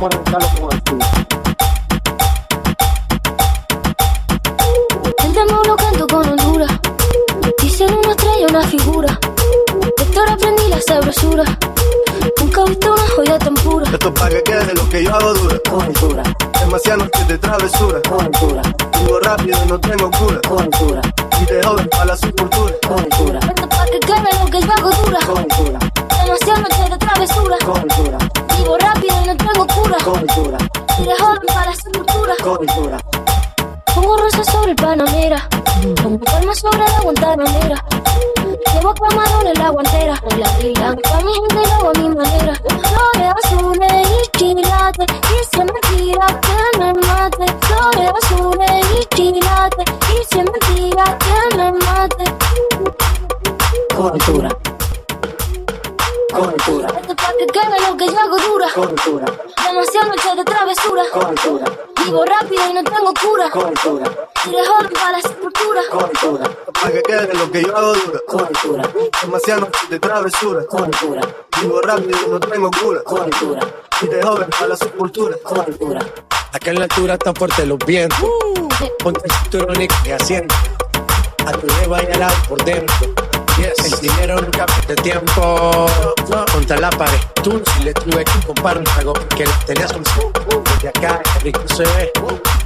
vamos a arrancarlo con altura. El demo lo canto con Honduras. Dicen una estrella, una figura. Héctor aprendí la sabrosura. Nunca he visto una joya tan pura. Esto es para que quede lo que yo hago dura. Con altura, Demasiadas noches de travesura. con altura, Vivo rápido y no tengo cura. con altura, Y de joven para la subcultura. con altura, Esto pa' que quede lo que yo hago dura. Y de joven para con altura. Pongo rosas sobre el panamera. Pongo palmas sobre la guantanamera. Llevo camarones en la guantera. En la vida, pa' mi gente y hago a mi manera. Flores azules y quilates. Y se me tira que me mate. Flores azules y quilates. Y se me tira que me mate. Con altura, Esto pa' que quede lo que yo hago dura. con altura, Demasiadas noches de travesura. con altura, Vivo rápido y no tengo cura. con altura, Y de joven para la sepultura. con altura, Para que quede lo que yo hago dura. con altura, Demasiadas noches de travesura. con altura, Vivo rápido y no tengo cura. con altura, Y de joven para la sepultura. con altura. Acá en la altura están fuertes los vientos. Ponte el cinturón y asiento. A tu leva y al lado por dentro. El dinero nunca pierde tiempo. Contra la pared. Tú si le tuve que comprar un trago que lo tenías con Desde acá, rico se ve.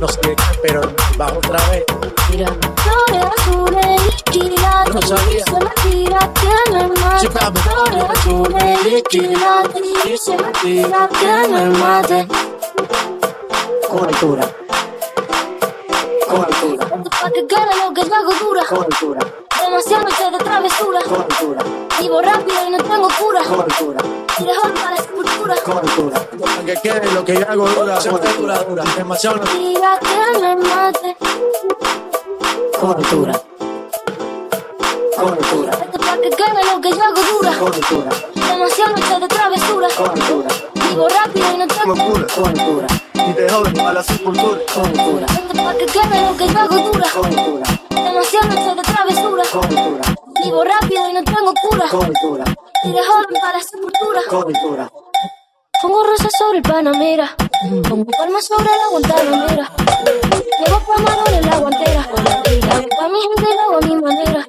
No sé de qué, pero va otra vez. Mira, flores azules y quilates. No sabía. Y se me tira que me mate. Flores azules y quilates. Y se me tira que me mate. Con altura, con altura, que quede lo que hago dura. con altura, Demasiadas noches de travesura. con altura, Vivo rápido y no tengo cura. de joven para la sepultura. con altura, Para que quede lo que yo hago dura. Siempre dura, dura. Demasiado no Tira que me mate. con altura, Esto pa' que quede lo que yo hago dura. con altura, Demasiadas noches de travesura. con altura, Vivo rápido y no Tengo cura. con altura, Y de joven para la sepultura. con altura, Esto pa' que quede lo que yo hago dura. con locura. Coventura. Eres joven para sepultura. Coventura. Pongo rosas sobre el Panamera. Pongo palmas sobre la guantanamera. Llevo pa' en la guantera. Hago pa' mi gente y lo hago a mi manera.